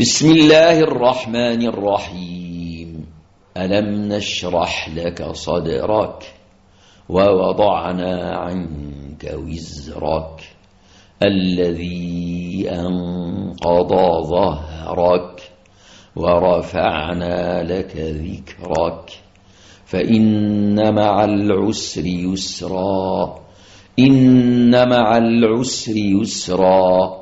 بسم الله الرحمن الرحيم. ألم نشرح لك صدرك ووضعنا عنك وزرك الذي أنقض ظهرك ورفعنا لك ذكرك. فإن مع العسر يسرا إن مع العسر يسرا